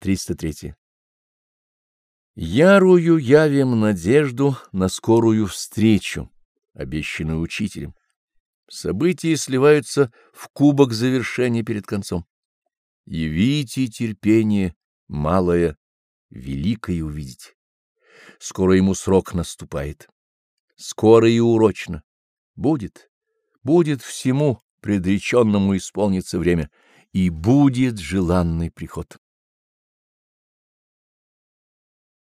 303. Ярую явим надежду на скорую встречу, обещанную учителем. События сливаются в кубок завершения перед концом. Явите терпение, малое, великое увидеть. Скоро ему срок наступает. Скоро и урочно. Будет, будет всему предреченному исполнится время, и будет желанный приход.